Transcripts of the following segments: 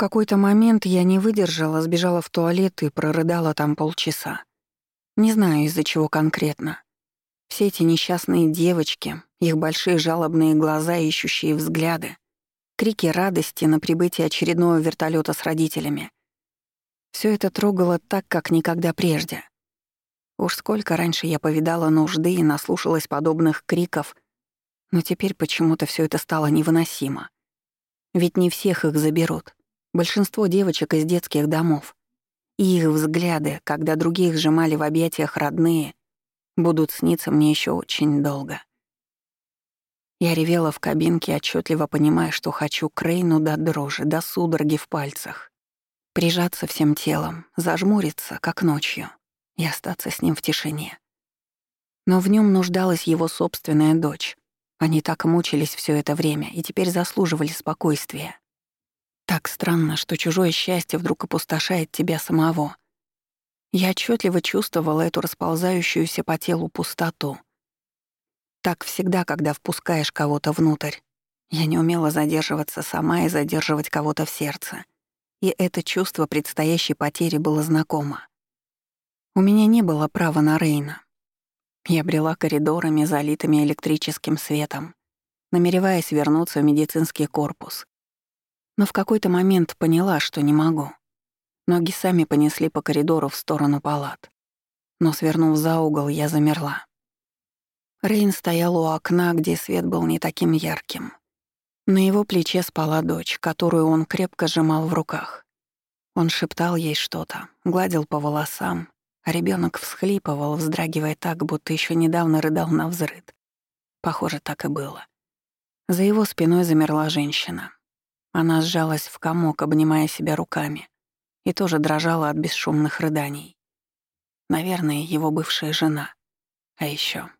какой-то момент я не выдержала, сбежала в туалет и прорыдала там полчаса. Не знаю, из-за чего конкретно. Все эти несчастные девочки, их большие жалобные глаза, ищущие взгляды, крики радости на прибытие очередного вертолета с родителями. Все это трогало так, как никогда прежде. Уж сколько раньше я повидала нужды и наслушалась подобных криков, но теперь почему-то все это стало невыносимо. Ведь не всех их заберут. Большинство девочек из детских домов. И их взгляды, когда других сжимали в объятиях родные, будут сниться мне еще очень долго. Я ревела в кабинке, отчетливо понимая, что хочу Крейну до дрожи, до судороги в пальцах. Прижаться всем телом, зажмуриться, как ночью, и остаться с ним в тишине. Но в нем нуждалась его собственная дочь. Они так мучились все это время и теперь заслуживали спокойствия. Так странно, что чужое счастье вдруг опустошает тебя самого. Я отчетливо чувствовала эту расползающуюся по телу пустоту. Так всегда, когда впускаешь кого-то внутрь. Я не умела задерживаться сама и задерживать кого-то в сердце. И это чувство предстоящей потери было знакомо. У меня не было права на Рейна. Я брела коридорами, залитыми электрическим светом, намереваясь вернуться в медицинский корпус, но в какой-то момент поняла, что не могу. Ноги сами понесли по коридору в сторону палат. Но, свернув за угол, я замерла. Рейн стоял у окна, где свет был не таким ярким. На его плече спала дочь, которую он крепко сжимал в руках. Он шептал ей что-то, гладил по волосам, а ребенок всхлипывал, вздрагивая так, будто еще недавно рыдал на взрыд. Похоже, так и было. За его спиной замерла женщина. Она сжалась в комок, обнимая себя руками, и тоже дрожала от бесшумных рыданий. Наверное, его бывшая жена. А еще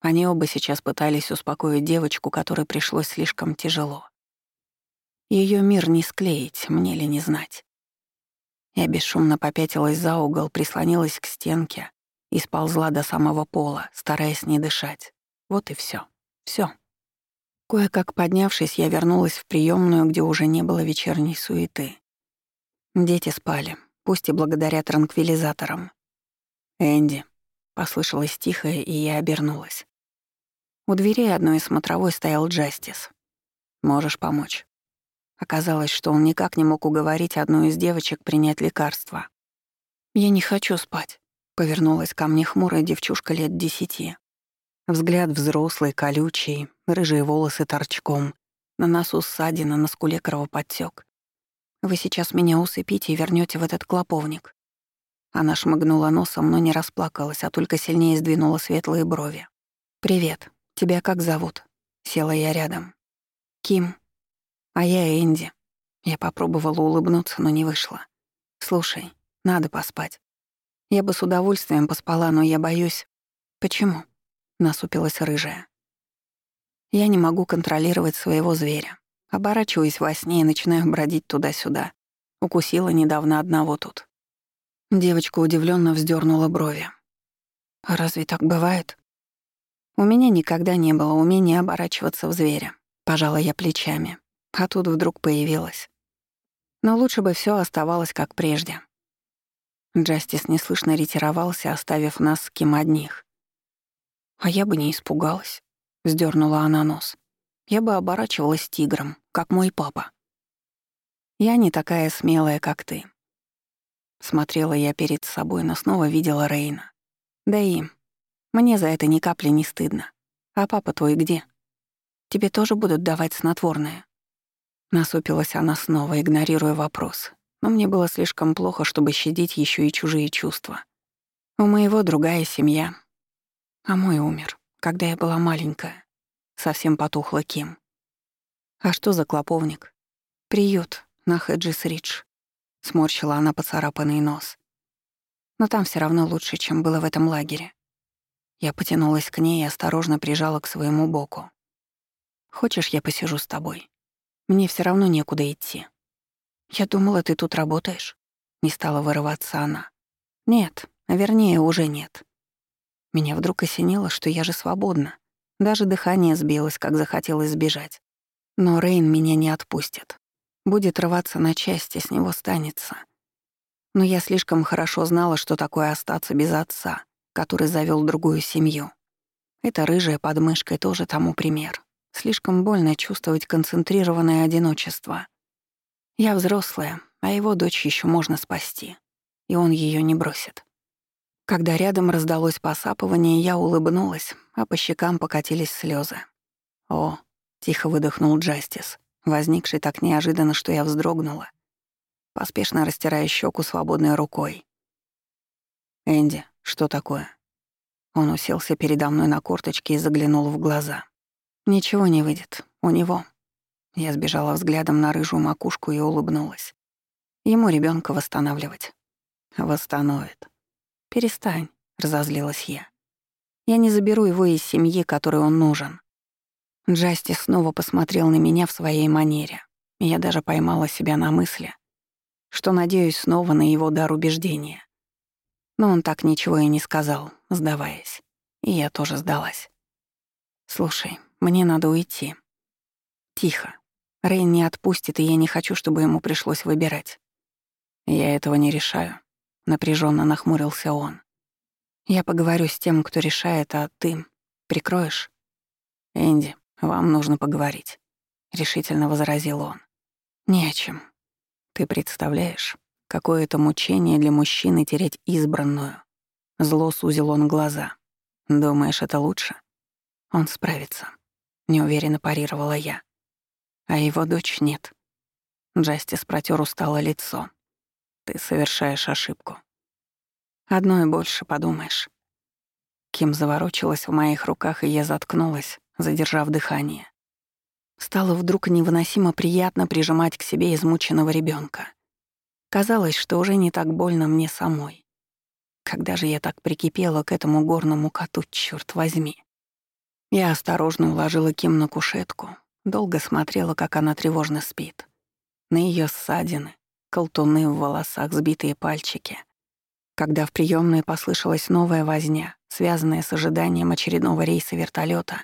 Они оба сейчас пытались успокоить девочку, которой пришлось слишком тяжело. Ее мир не склеить, мне ли не знать. Я бесшумно попятилась за угол, прислонилась к стенке и сползла до самого пола, стараясь не дышать. Вот и все, все. Кое-как поднявшись, я вернулась в приемную, где уже не было вечерней суеты. Дети спали, пусть и благодаря транквилизаторам. «Энди», — послышалось тихое, и я обернулась. У дверей одной из смотровой стоял Джастис. «Можешь помочь?» Оказалось, что он никак не мог уговорить одну из девочек принять лекарство. «Я не хочу спать», — повернулась ко мне хмурая девчушка лет десяти. Взгляд взрослый, колючий, рыжие волосы торчком, на носу ссадина, на скуле кровоподтёк. Вы сейчас меня усыпите и вернёте в этот клоповник. Она шмыгнула носом, но не расплакалась, а только сильнее сдвинула светлые брови. «Привет. Тебя как зовут?» Села я рядом. «Ким. А я Энди». Я попробовала улыбнуться, но не вышло. «Слушай, надо поспать. Я бы с удовольствием поспала, но я боюсь...» «Почему?» насупилась рыжая. Я не могу контролировать своего зверя. Оборачиваюсь во сне и начинаю бродить туда-сюда. Укусила недавно одного тут. Девочка удивленно вздернула брови. «А разве так бывает?» «У меня никогда не было умения оборачиваться в зверя», — пожала я плечами. А тут вдруг появилась. Но лучше бы все оставалось как прежде. Джастис неслышно ретировался, оставив нас с Ким одних. А я бы не испугалась, вздернула она нос. Я бы оборачивалась тигром, как мой папа. Я не такая смелая, как ты. Смотрела я перед собой, но снова видела Рейна. Да и мне за это ни капли не стыдно. А папа твой где? Тебе тоже будут давать снотворное? Насупилась она снова, игнорируя вопрос. Но мне было слишком плохо, чтобы щадить еще и чужие чувства. У моего другая семья, а мой умер, когда я была маленькая. Совсем потухла Ким. А что за клоповник? Приют на Хэджис-Ридж. Сморщила она поцарапанный нос. Но там все равно лучше, чем было в этом лагере. Я потянулась к ней и осторожно прижала к своему боку. «Хочешь, я посижу с тобой? Мне все равно некуда идти». «Я думала, ты тут работаешь?» Не стала вырываться она. «Нет, вернее, уже нет. Меня вдруг осенило, что я же свободна. Даже дыхание сбилось, как захотелось сбежать. Но Рейн меня не отпустит. Будет рваться на части, с него станется. Но я слишком хорошо знала, что такое остаться без отца, который завел другую семью. Эта рыжая подмышка тоже тому пример. Слишком больно чувствовать концентрированное одиночество. Я взрослая, а его дочь еще можно спасти. И он ее не бросит. Когда рядом раздалось посапывание, я улыбнулась, а по щекам покатились слезы. «О», — тихо выдохнул Джастис, возникший так неожиданно, что я вздрогнула, поспешно растирая щеку свободной рукой. «Энди, что такое?» Он уселся передо мной на корточке и заглянул в глаза. «Ничего не выйдет. У него». Я сбежала взглядом на рыжую макушку и улыбнулась. Ему ребенка восстанавливать. «Восстановит». «Перестань», — разозлилась я. «Я не заберу его из семьи, которой он нужен». Джасти снова посмотрел на меня в своей манере. Я даже поймала себя на мысли, что надеюсь снова на его дар убеждения. Но он так ничего и не сказал, сдаваясь. И я тоже сдалась. «Слушай, мне надо уйти». «Тихо. Рейн не отпустит, и я не хочу, чтобы ему пришлось выбирать». «Я этого не решаю», — напряженно нахмурился он. «Я поговорю с тем, кто решает, а ты прикроешь?» «Энди, вам нужно поговорить», — решительно возразил он. «Не о чем. Ты представляешь, Какое это мучение для мужчины терять избранную. Зло сузил он глаза. Думаешь, это лучше? Он справится. Неуверенно парировала я. А его дочь нет. Джастис протер устало лицо. Ты совершаешь ошибку. Одно и больше подумаешь. Ким заворочилась в моих руках, и я заткнулась, задержав дыхание. Стало вдруг невыносимо приятно прижимать к себе измученного ребенка. Казалось, что уже не так больно мне самой. Когда же я так прикипела к этому горному коту, черт возьми? Я осторожно уложила Ким на кушетку, долго смотрела, как она тревожно спит. На ее ссадины, колтуны в волосах, сбитые пальчики. Когда в приемной послышалась новая возня, связанная с ожиданием очередного рейса вертолета,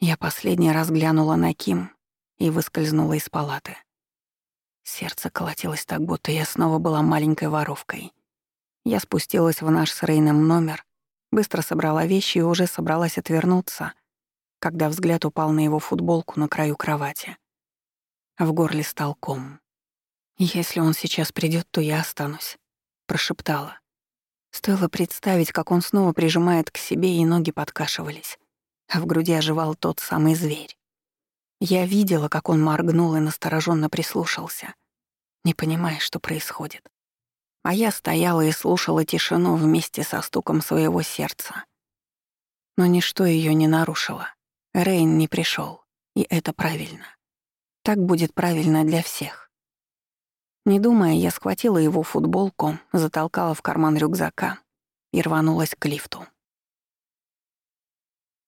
я последний раз глянула на Ким и выскользнула из палаты. Сердце колотилось так, будто я снова была маленькой воровкой. Я спустилась в наш с Рейном номер, быстро собрала вещи и уже собралась отвернуться, когда взгляд упал на его футболку на краю кровати. В горле стал ком. «Если он сейчас придет, то я останусь», — прошептала. Стоило представить, как он снова прижимает к себе, и ноги подкашивались, а в груди оживал тот самый зверь. Я видела, как он моргнул и настороженно прислушался не понимая, что происходит. А я стояла и слушала тишину вместе со стуком своего сердца. Но ничто ее не нарушило. Рейн не пришел, и это правильно. Так будет правильно для всех. Не думая, я схватила его футболку, затолкала в карман рюкзака и рванулась к лифту.